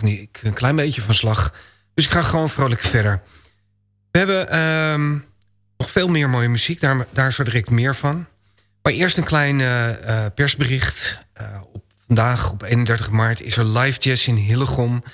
techniek een klein beetje van slag. Dus ik ga gewoon vrolijk verder. We hebben ehm, nog veel meer mooie muziek. Daar, daar direct meer van. Maar eerst een klein uh, persbericht. Uh, op, vandaag op 31 maart is er live jazz in Hillegom...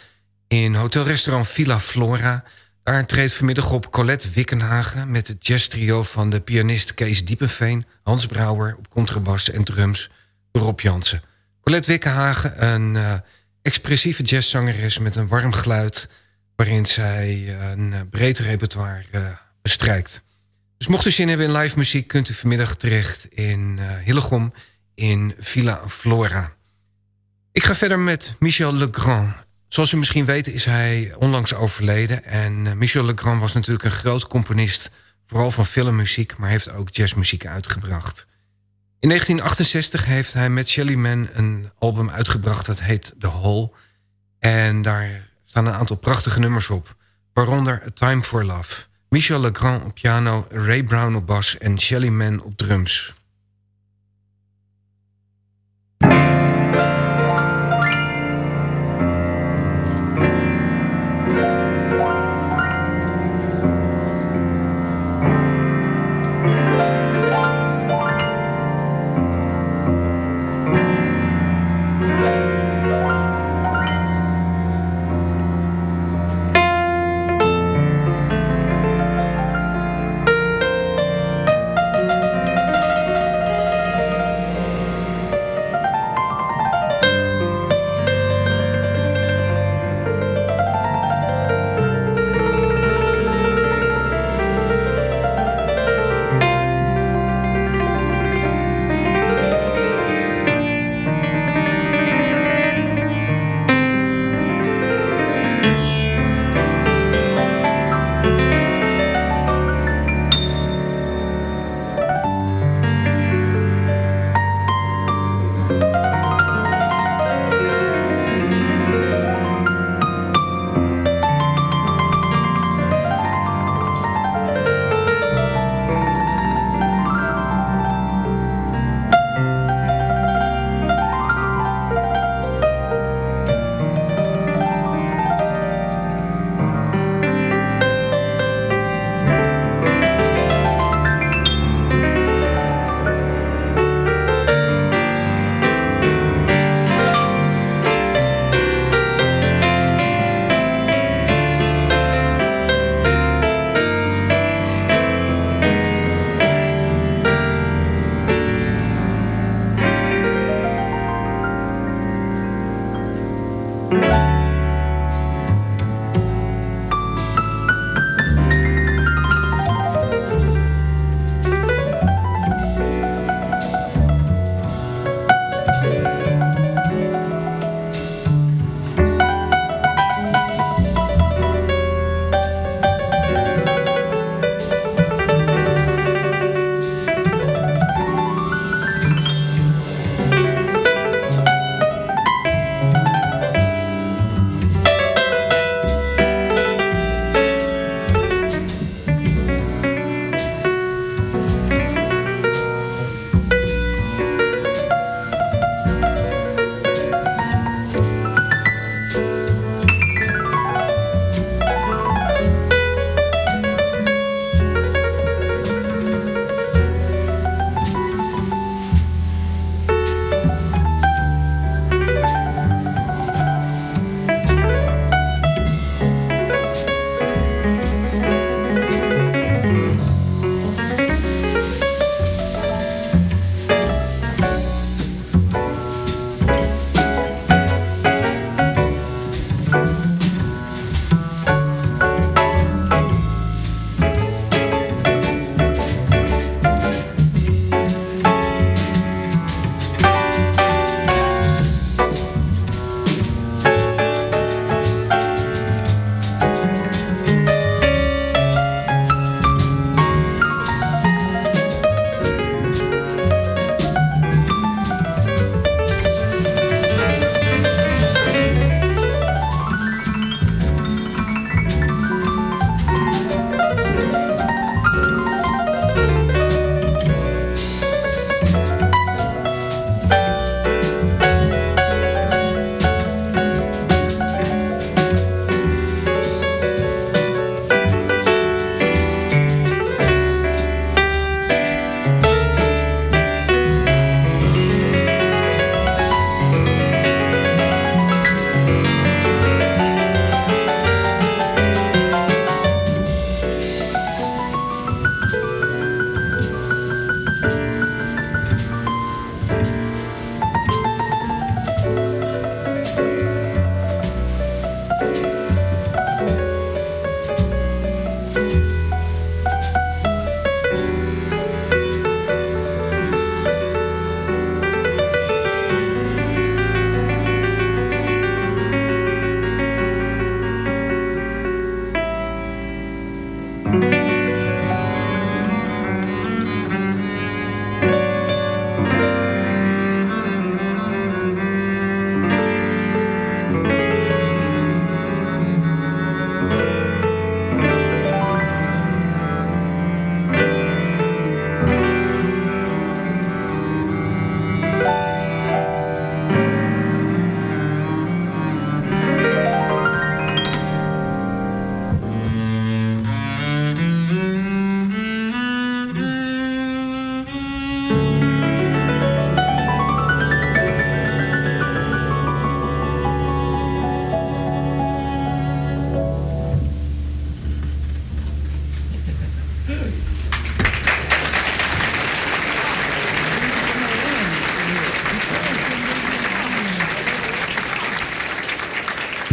in hotelrestaurant Villa Flora. Daar treedt vanmiddag op Colette Wickenhagen... met het jazztrio van de pianist Kees Diepenveen... Hans Brouwer op contrabas en drums... Rob Jansen. Colette Wickenhagen, een expressieve jazzzangeres... met een warm geluid... waarin zij een breed repertoire bestrijkt. Dus mocht u zin hebben in live muziek... kunt u vanmiddag terecht in Hillegom in Villa Flora. Ik ga verder met Michel Legrand. Zoals u misschien weet is hij onlangs overleden. En Michel Legrand was natuurlijk een groot componist... vooral van filmmuziek, maar heeft ook jazzmuziek uitgebracht. In 1968 heeft hij met Shelly Man een album uitgebracht... dat heet The Hole. En daar staan een aantal prachtige nummers op. Waaronder A Time for Love... Michel Legrand op piano, Ray Brown op bas en Shelly Man op drums.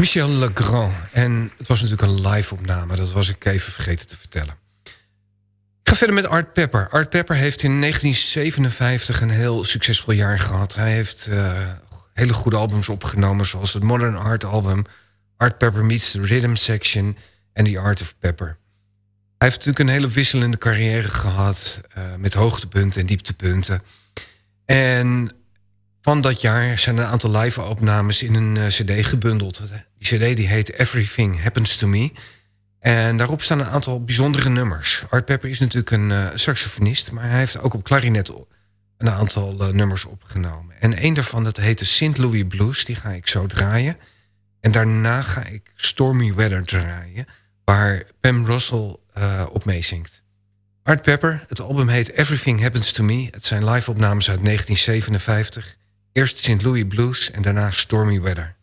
Michel Legrand. En het was natuurlijk een live-opname. Dat was ik even vergeten te vertellen. Ik ga verder met Art Pepper. Art Pepper heeft in 1957 een heel succesvol jaar gehad. Hij heeft uh, hele goede albums opgenomen... zoals het Modern Art album... Art Pepper Meets the Rhythm Section... en The Art of Pepper. Hij heeft natuurlijk een hele wisselende carrière gehad... Uh, met hoogtepunten en dieptepunten. En van dat jaar zijn een aantal live-opnames in een uh, cd gebundeld. Die cd die heet Everything Happens to Me. En daarop staan een aantal bijzondere nummers. Art Pepper is natuurlijk een uh, saxofonist... maar hij heeft ook op klarinet een aantal nummers opgenomen. En een daarvan, dat heet de St. Louis Blues. Die ga ik zo draaien. En daarna ga ik Stormy Weather draaien... waar Pam Russell op meezingt. Art Pepper, het album heet Everything Happens to Me. Het zijn live-opnames uit 1957... Eerst St. Louis Blues en daarna Stormy Weather.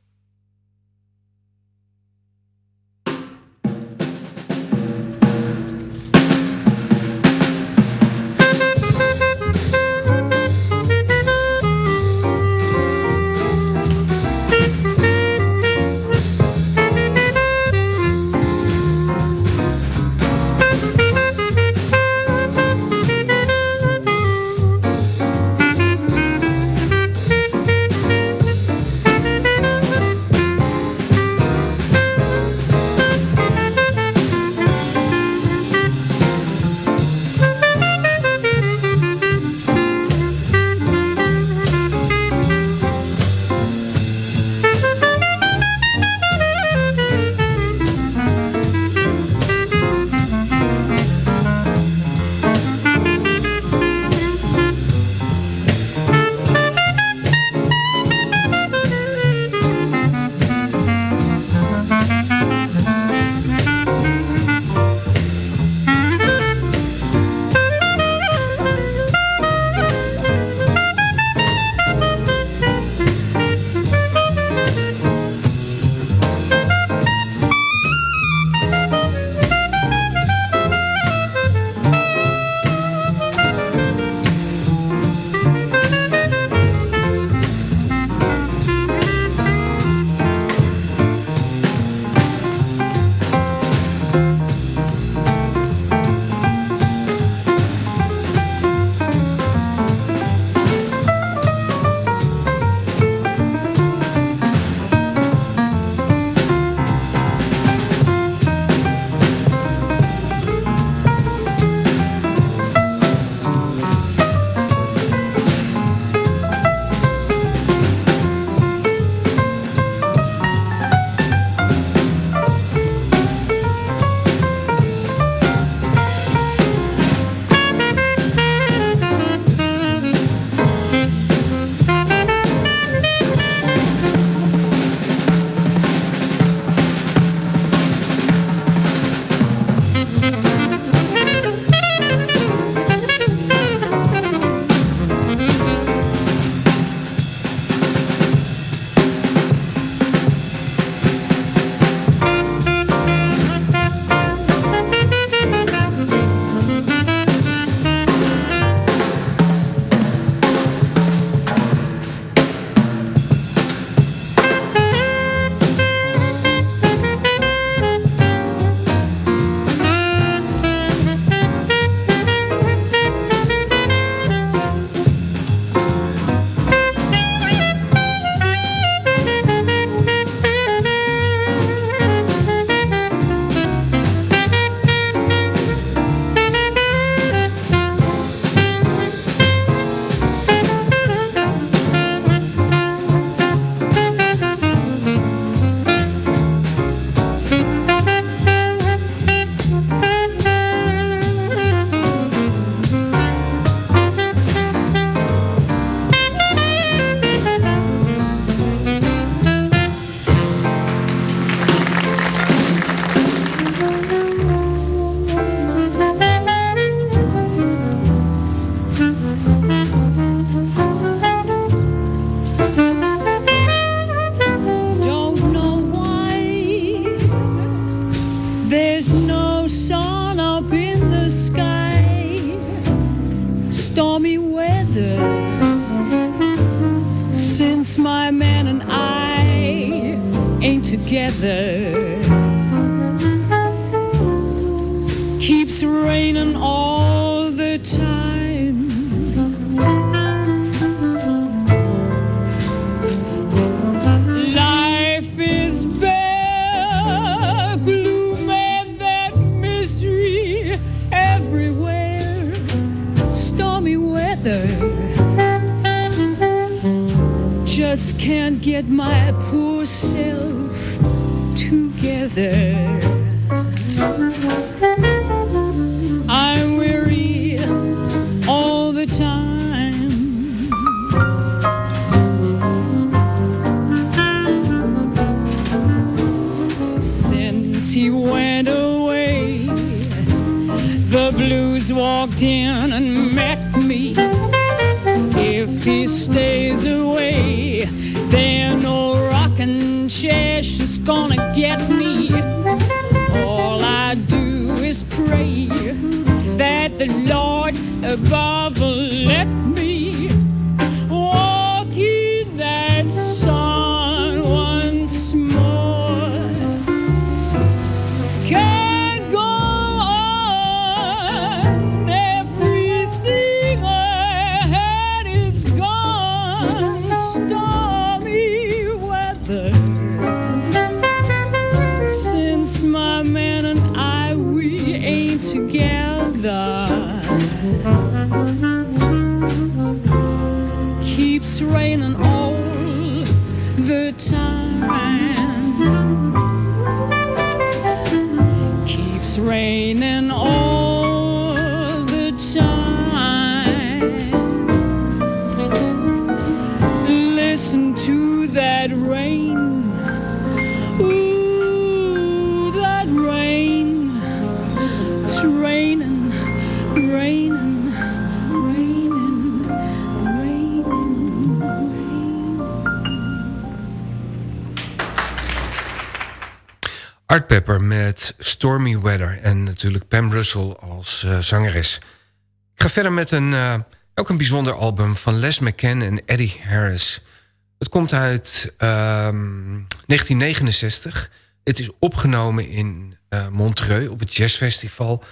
Art Pepper met Stormy Weather. En natuurlijk Pam Russell als eh, zangeres. Ik ga verder met een, eh, ook een bijzonder album van Les McCann en Eddie Harris. Het komt uit ehm, 1969. Het is opgenomen in eh, Montreux op het jazzfestival.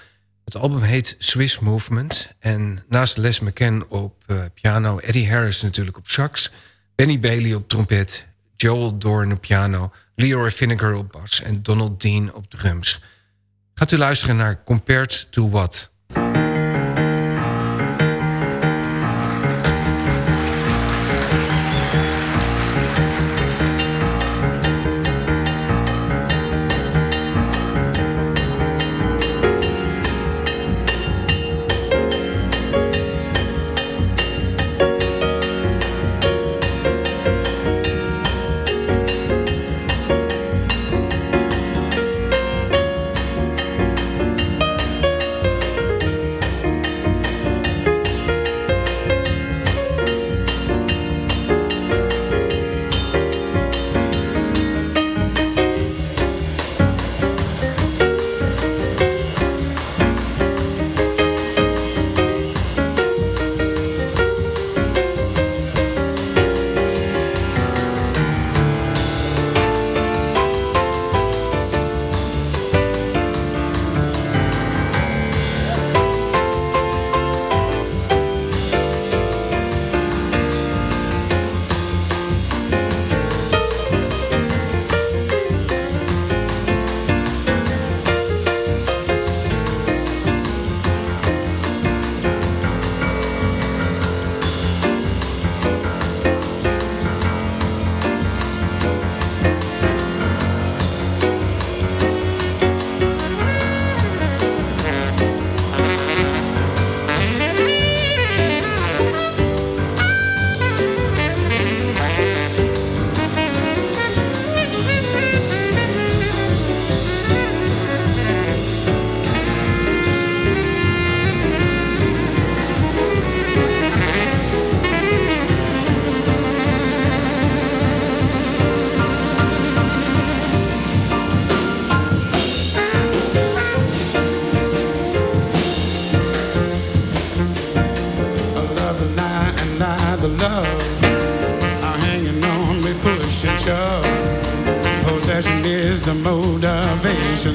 Het album heet Swiss Movement. En naast Les McCann op piano... Eddie Harris natuurlijk op sax... Benny Bailey op trompet... Joel Dorn op piano... Leroy Vinegar op bas en Donald Dean op drums. Gaat u luisteren naar Compared to What?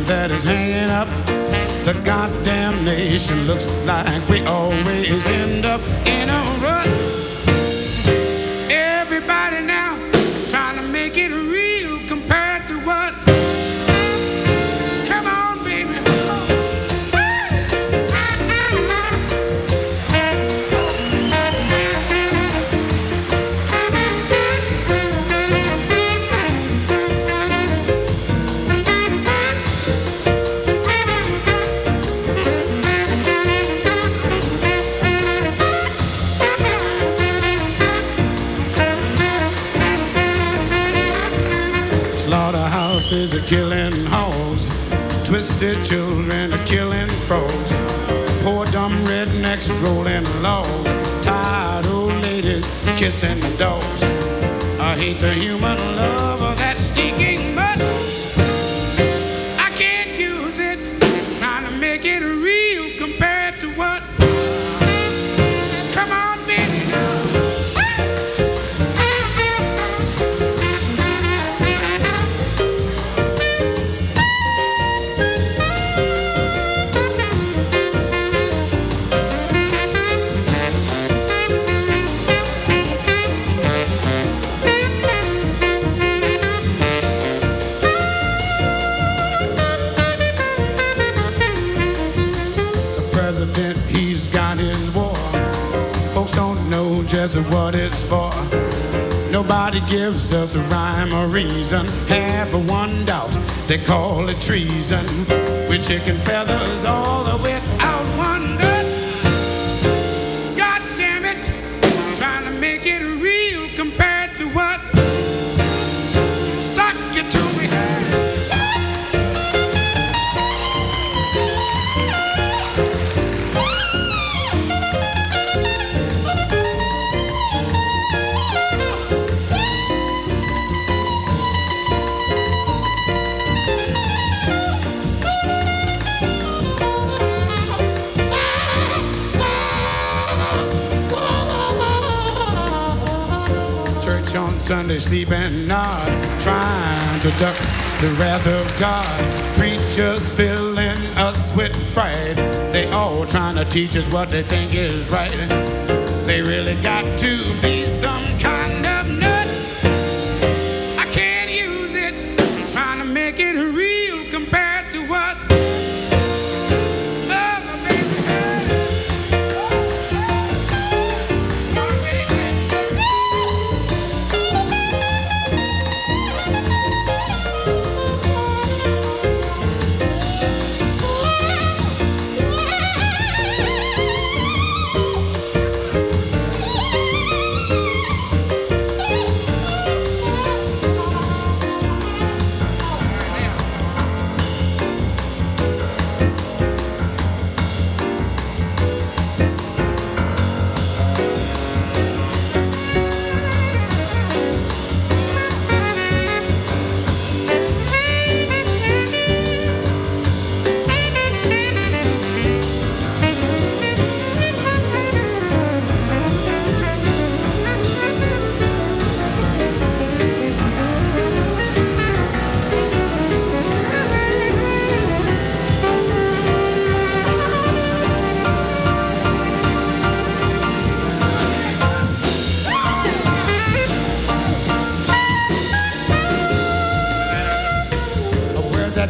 That is hanging up the goddamn nation. Looks like we always end up twisted children are killing frogs. Poor dumb rednecks rolling logs. Tired old ladies kissing dogs. I hate the human love just what it's for. Nobody gives us a rhyme or reason. Half a one doubt, they call it treason. With chicken feathers all the way sleep and nod, trying to duck the wrath of God. Preachers filling us with fright. They all trying to teach us what they think is right. They really got to be some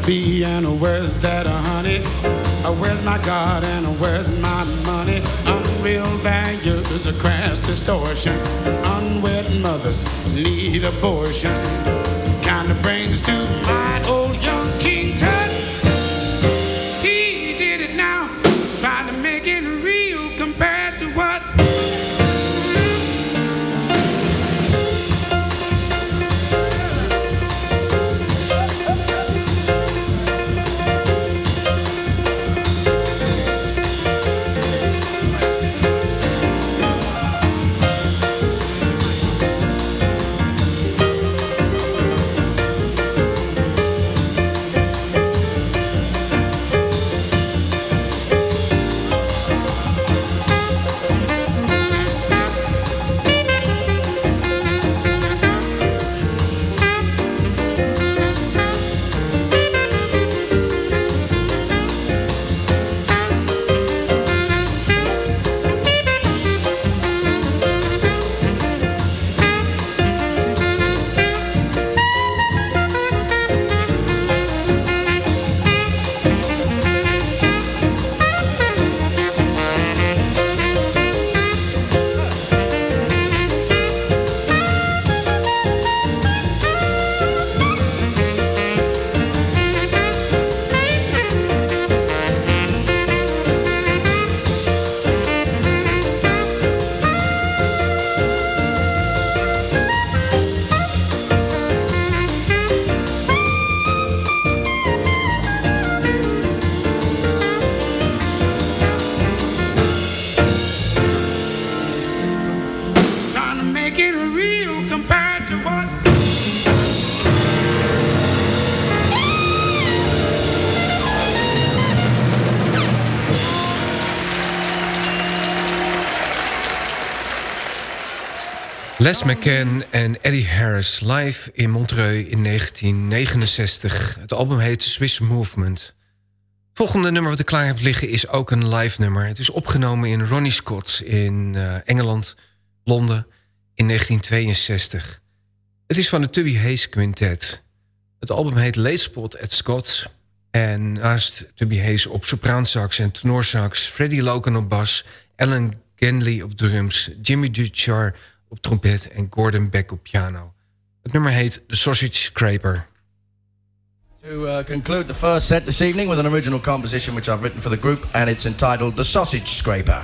be and where's that honey? Uh, where's my God and where's my money? Unreal values, a crass distortion. Unwed mothers need abortion. Kind of brings to my Les McCann en Eddie Harris live in Montreux in 1969. Het album heet Swiss Movement. Het volgende nummer wat ik klaar heb liggen is ook een live nummer. Het is opgenomen in Ronnie Scott's in uh, Engeland, Londen in 1962. Het is van de Tubby Hayes Quintet. Het album heet Late Spot at Scott's. En naast Tubby Hayes op sopraansax en tenorsax... Freddie Logan op bas, Alan Genley op drums... Jimmy Duchar op trompet en Gordon Beck op piano. Het nummer heet The Sausage Scraper. To uh, conclude the first set this evening with an original composition which I've written for the group and it's entitled The Sausage Scraper.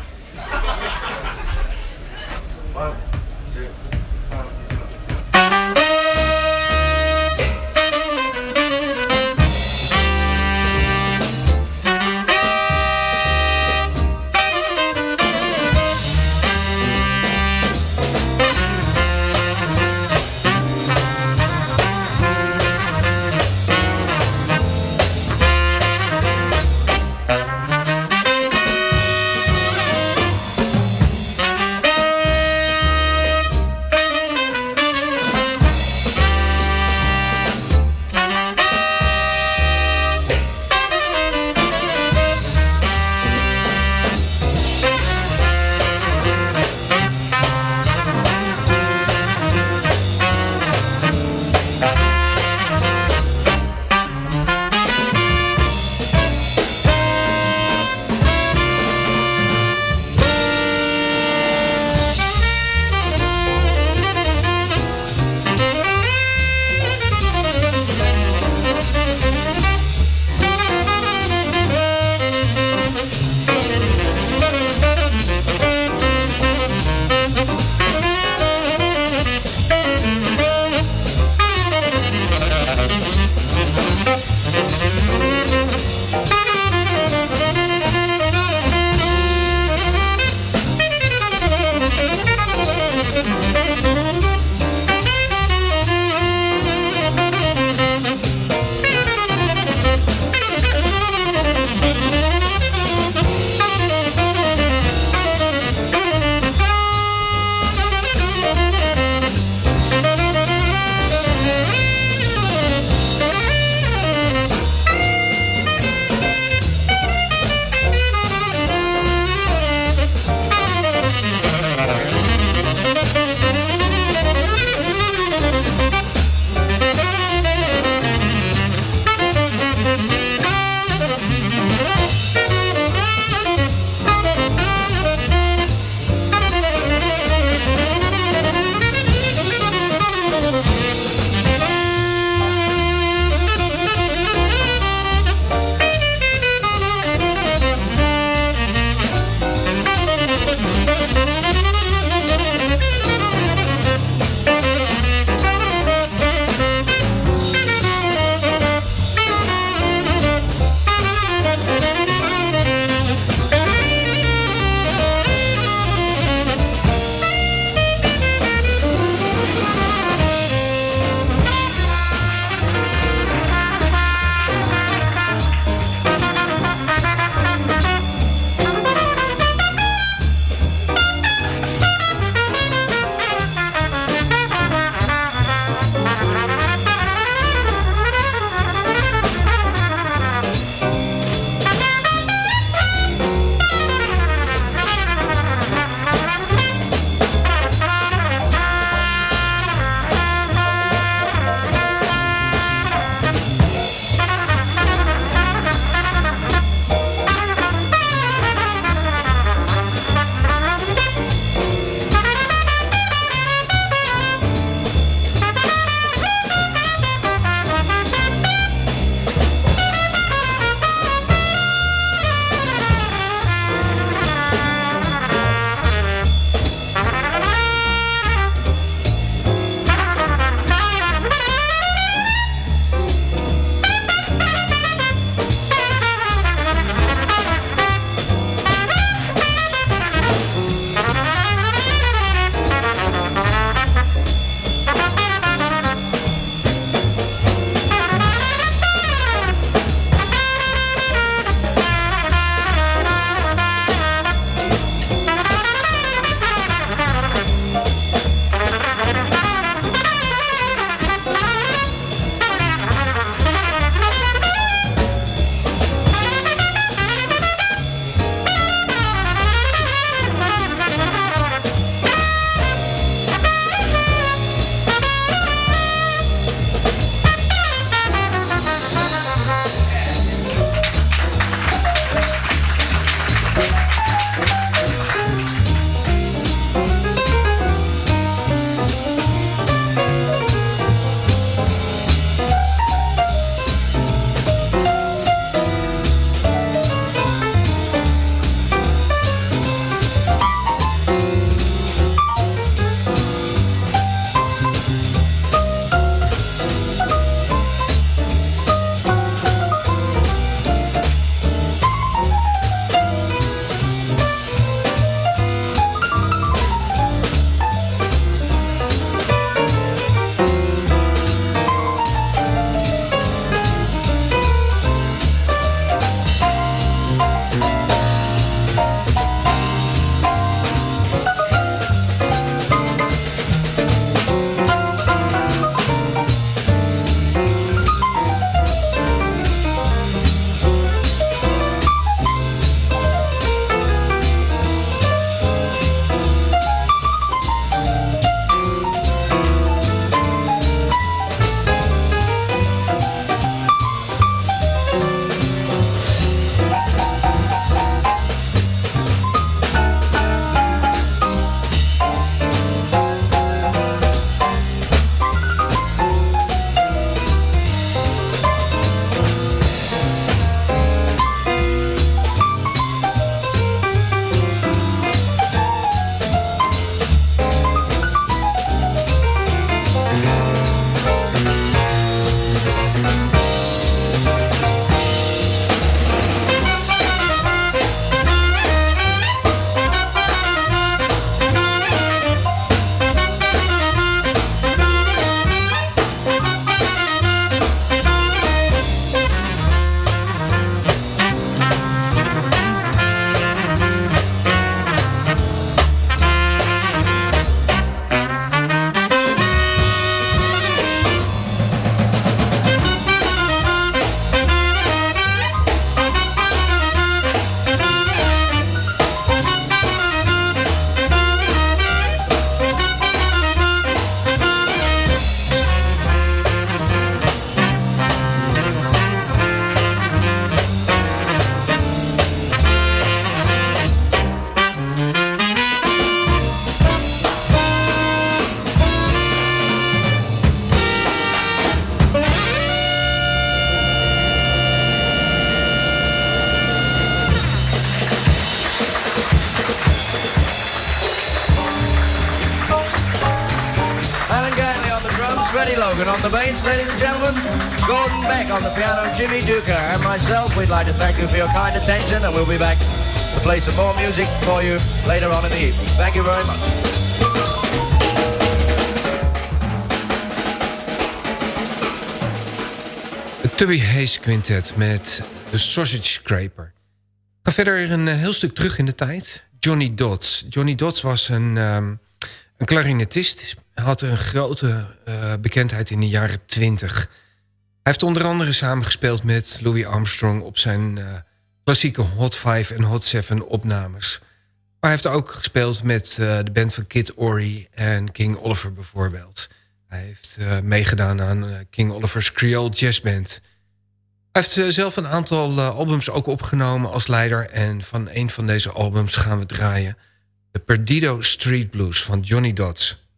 Kind attention, and we'll be back to play some more music for you later on in the evening. Thank you very much. Tubby Hayes Quintet met de Sausage Scraper. Ga verder een eh, heel stuk terug in de tijd. Johnny Dodds. Johnny Dodds was een, um, een clarinetist. Hij had een grote uh, bekendheid in de jaren twintig. Hij heeft onder andere samengespeeld met Louis Armstrong... op zijn uh, klassieke Hot 5 en Hot 7 opnames. Maar hij heeft ook gespeeld met uh, de band van Kid Ory en King Oliver bijvoorbeeld. Hij heeft meegedaan aan King Oliver's Creole Jazz Band... Hij heeft zelf een aantal albums ook opgenomen als leider. En van een van deze albums gaan we draaien. De Perdido Street Blues van Johnny Dodds.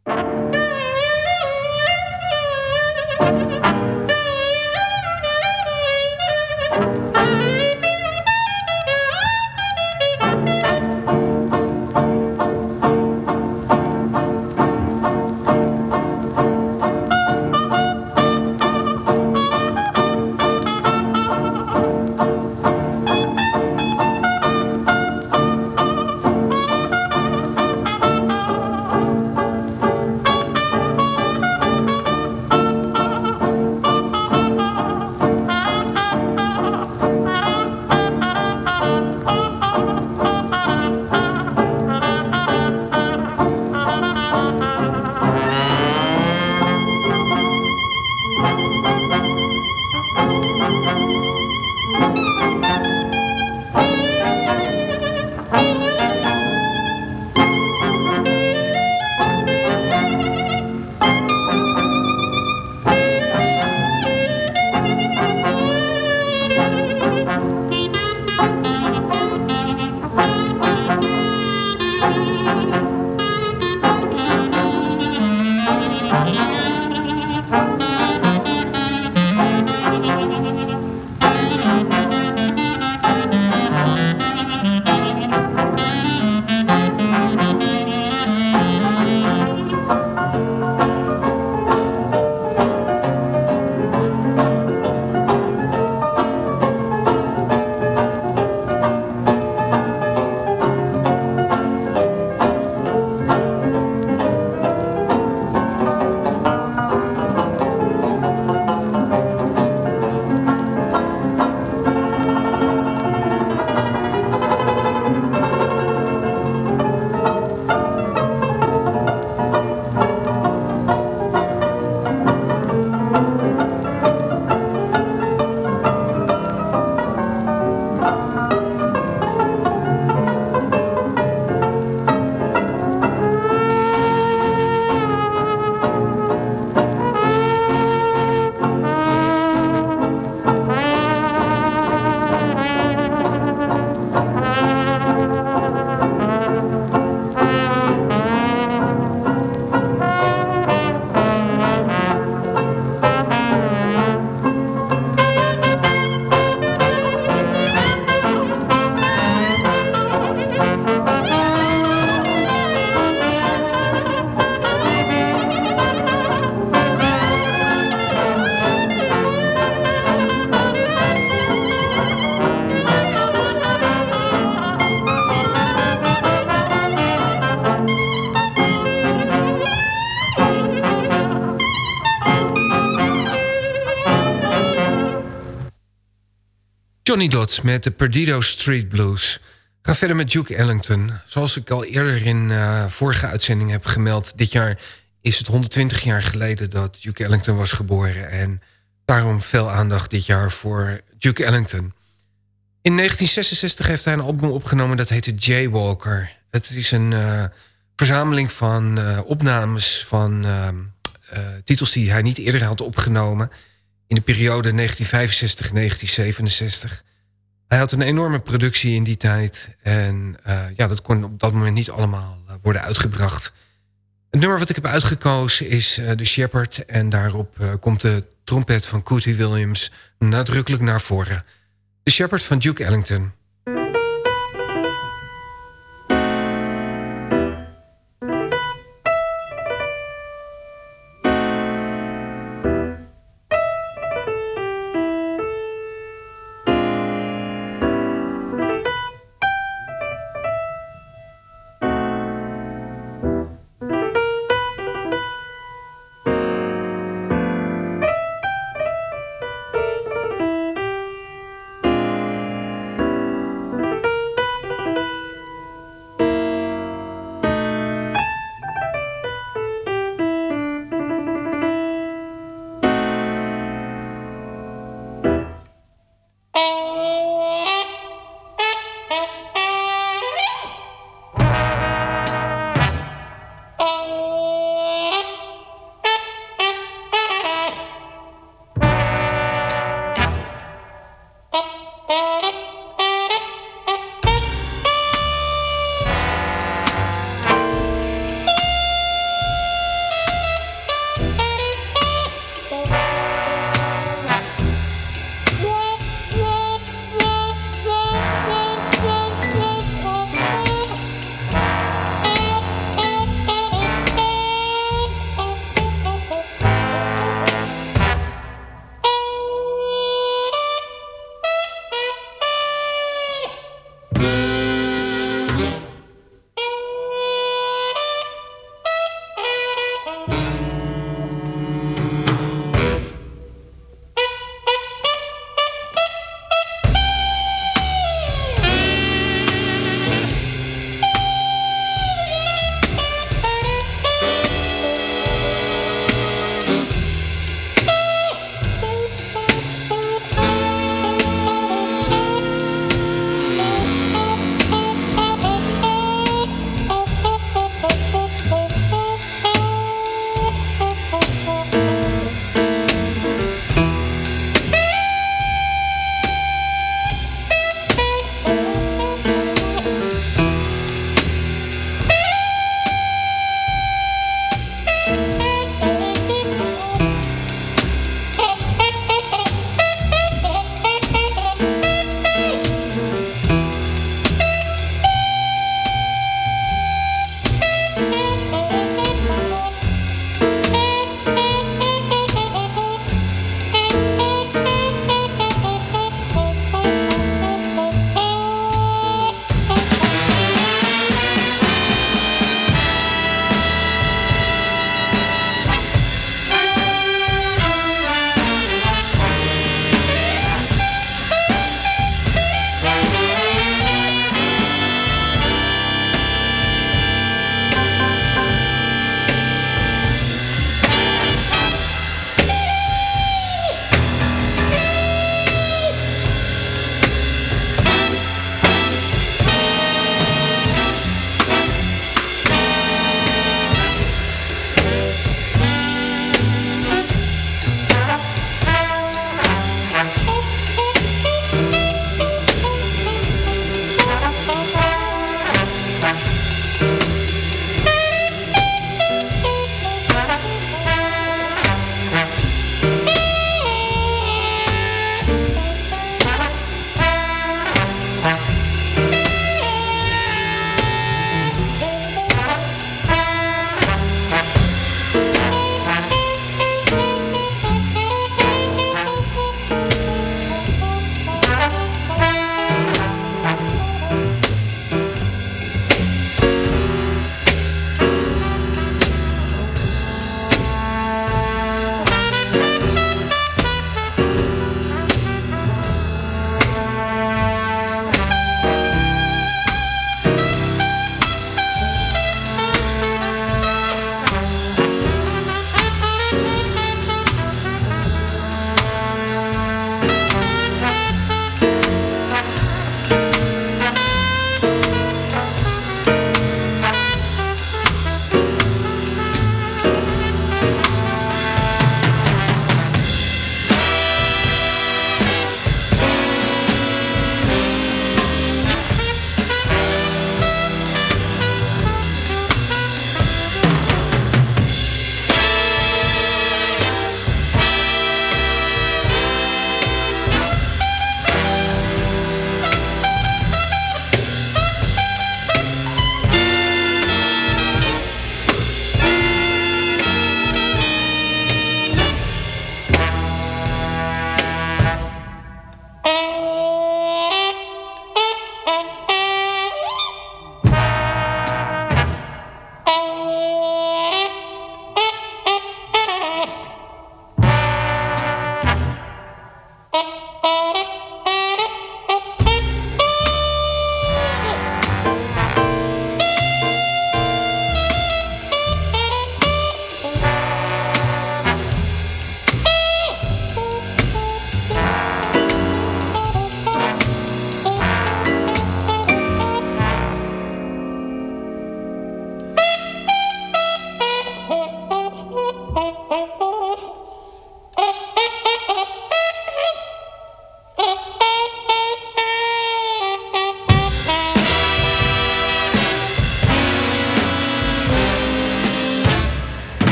Met de Perdido Street Blues. Ga verder met Duke Ellington. Zoals ik al eerder in uh, vorige uitzending heb gemeld... dit jaar is het 120 jaar geleden dat Duke Ellington was geboren... en daarom veel aandacht dit jaar voor Duke Ellington. In 1966 heeft hij een album opgenomen dat heette Jaywalker. Het is een uh, verzameling van uh, opnames van titels die hij niet eerder had opgenomen in de periode 1965-1967. Hij had een enorme productie in die tijd. En uh, ja, dat kon op dat moment niet allemaal uh, worden uitgebracht. Het nummer wat ik heb uitgekozen is uh, The Shepherd. En daarop komt de trompet van Cootie Williams nadrukkelijk naar voren. The Shepherd van Duke Ellington.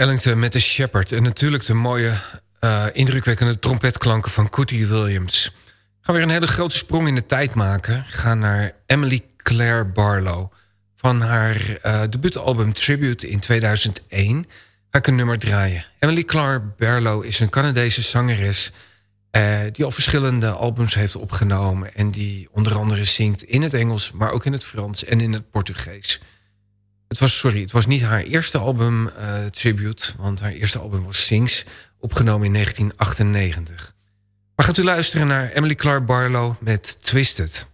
Ellington met de Shepherd. En natuurlijk de mooie, uh, indrukwekkende trompetklanken van Cootie Williams. Ik ga weer een hele grote sprong in de tijd maken. ga naar Emily Claire Barlow. Van haar uh, debuutalbum Tribute in 2001 ga ik een nummer draaien. Emily Claire Barlow is een Canadese zangeres... Uh, die al verschillende albums heeft opgenomen... en die onder andere zingt in het Engels... maar ook in het Frans en in het Portugees... Het was, sorry, het was niet haar eerste album uh, tribute... want haar eerste album was Sings, opgenomen in 1998. Maar gaat u luisteren naar Emily Clark Barlow met Twisted.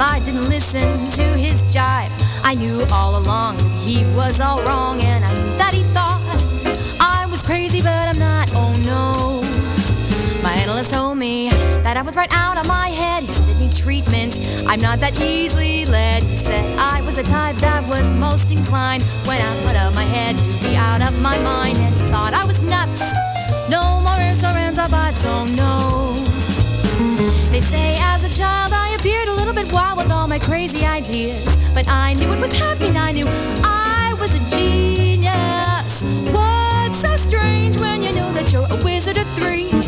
I didn't listen to his jive. I knew all along he was all wrong, and I knew that he thought I was crazy, but I'm not. Oh no. My analyst told me that I was right out of my head. He said I need treatment. I'm not that easily led. He said I was the type that was most inclined when I put up my head to be out of my mind, and he thought I was nuts. No more ifs or ands or buts. Oh no. They say as child I appeared a little bit wild with all my crazy ideas. But I knew it was happening, I knew I was a genius. What's so strange when you know that you're a wizard of three?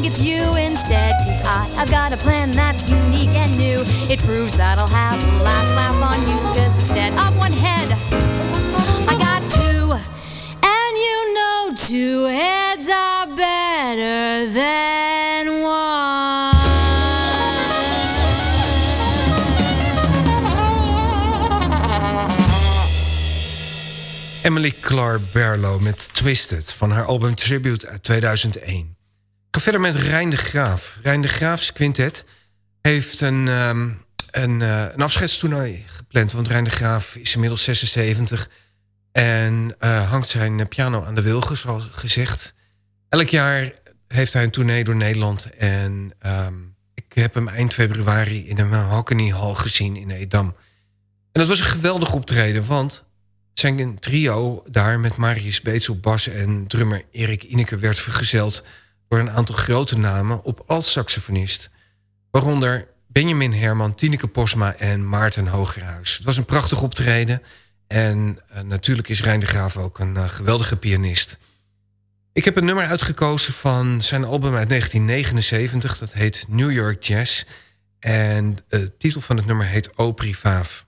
Think it's you instead, cause I, I've got a plan that's unique and new. It proves that I'll have the last laugh on you, cause instead of one head, I got two, and you know two heads are better than one. Emily Clark Barlow met Twisted van haar album Tribute uit 2001. Ga verder met Rijn de Graaf. Rijn de Graafs Quintet heeft een, ehm, een, eh, een gepland... want Rijn de Graaf is inmiddels 76 en eh, hangt zijn piano aan de wilgen, zoals gezegd. Elk jaar heeft hij een tournee door Nederland... en ehm, ik heb hem eind februari in een Mahogany Hall gezien in Edam. En dat was een geweldig optreden, want zijn trio daar met Marius Beets op bas... en drummer Erik Ineke werd vergezeld door een aantal grote namen op alt-saxofonist. Waaronder Benjamin Herman, Tineke Posma en Maarten Hogerhuis. Het was een prachtig optreden en uh, natuurlijk is Rijn de Graaf ook een uh, geweldige pianist. Ik heb een nummer uitgekozen van zijn album uit 1979. Dat heet New York Jazz. En de titel van het nummer heet O Privaaf.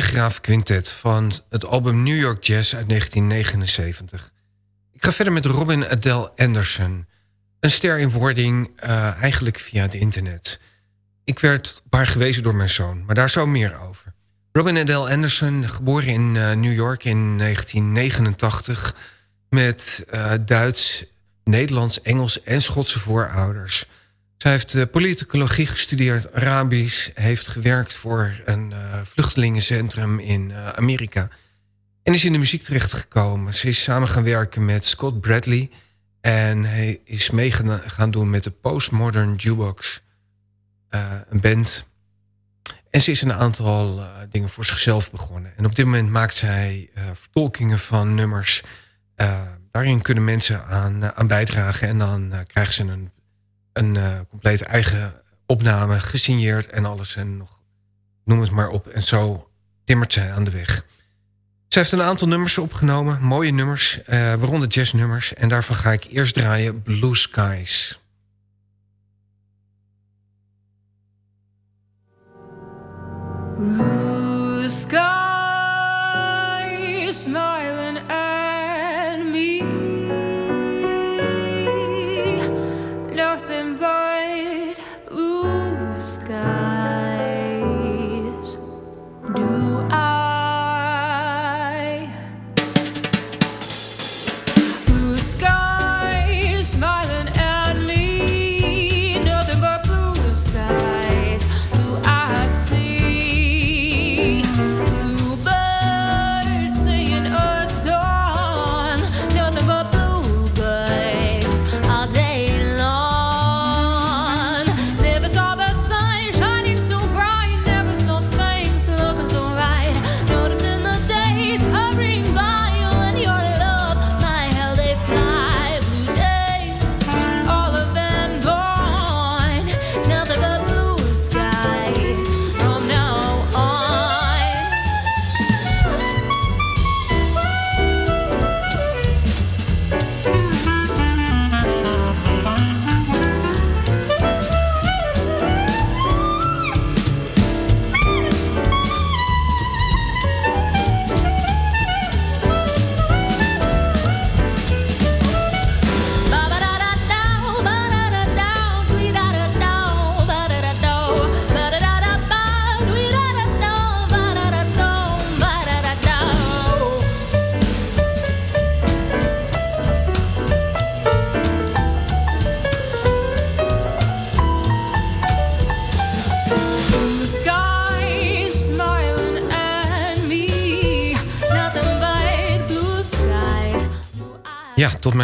Rijndegraaf Quintet van het album New York Jazz uit 1979. Ik ga verder met Robin Adele Anderson. Een ster in wording, uh, eigenlijk via het internet. Ik werd op haar gewezen door mijn zoon, maar daar zo meer over. Robin Adele Anderson, geboren in uh, New York in 1989... met uh, Duits, Nederlands, Engels en Schotse voorouders... Zij heeft uh, politicologie gestudeerd, Arabisch... heeft gewerkt voor een uh, vluchtelingencentrum in uh, Amerika... en is in de muziek terechtgekomen. Ze is samen gaan werken met Scott Bradley... en hij is mee gaan doen met de Postmodern Jukebox, een band. En ze is een aantal dingen voor zichzelf begonnen. En op dit moment maakt zij vertolkingen van nummers... daarin kunnen mensen aan, aan bijdragen... en dan krijgen ze een een uh, complete eigen opname, gesigneerd en alles. En nog, noem het maar op. En zo timmert zij aan de weg. Ze heeft een aantal nummers opgenomen, mooie nummers, uh, waaronder jazznummers. En daarvan ga ik eerst draaien Blue Skies. Blue skies smiling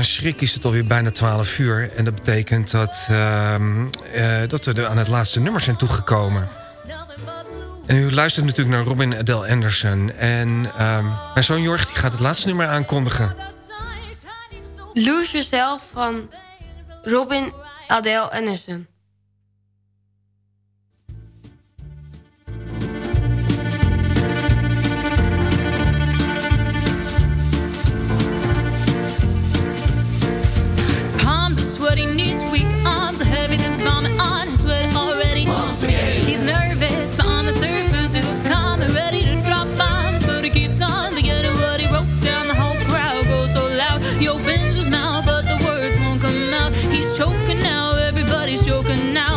schrik is het alweer bijna 12 uur. En dat betekent dat, ehm, eh, dat we aan het laatste nummer zijn toegekomen. En u luistert natuurlijk naar Robin Adele Anderson. En ehm, mijn zoon Jorg die gaat het laatste nummer aankondigen. Lose Yourself van Robin Adele Anderson.